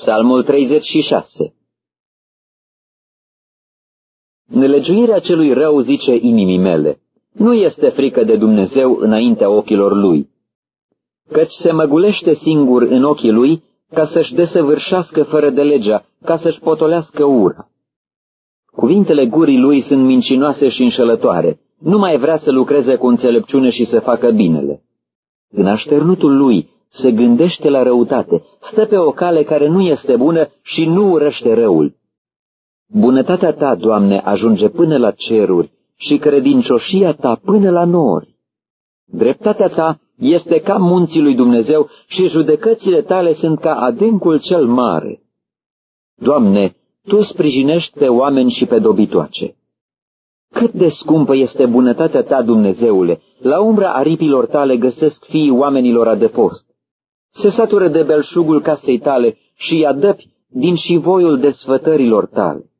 Psalmul 36 Nelegiuirea celui rău zice inimii mele, nu este frică de Dumnezeu înaintea ochilor lui, căci se măgulește singur în ochii lui ca să-și desăvârșească fără de legea, ca să-și potolească ura. Cuvintele gurii lui sunt mincinoase și înșelătoare, nu mai vrea să lucreze cu înțelepciune și să facă binele. În așternutul lui se gândește la răutate, stă pe o cale care nu este bună și nu urăște răul. Bunătatea ta, Doamne, ajunge până la ceruri și credincioșia ta până la nori. Dreptatea ta este ca munții lui Dumnezeu și judecățile tale sunt ca adâncul cel mare. Doamne, Tu sprijinești pe oameni și pe dobitoace. Cât de scumpă este bunătatea ta, Dumnezeule, la umbra aripilor tale găsesc fiii oamenilor adăpost. Se satură de belșugul casei tale și adăpi din șivoiul desfătărilor tale.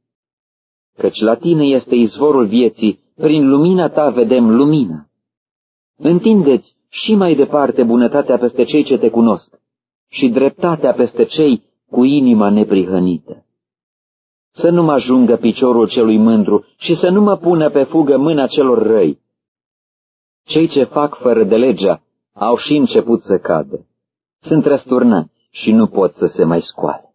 Căci la tine este izvorul vieții, prin lumina ta vedem lumina. Întindeți și mai departe bunătatea peste cei ce te cunosc și dreptatea peste cei cu inima neprihănită. Să nu mă ajungă piciorul celui mândru și să nu mă pună pe fugă mâna celor răi. Cei ce fac fără de legea au și început să cadă. Sunt răsturnați și nu pot să se mai scoale.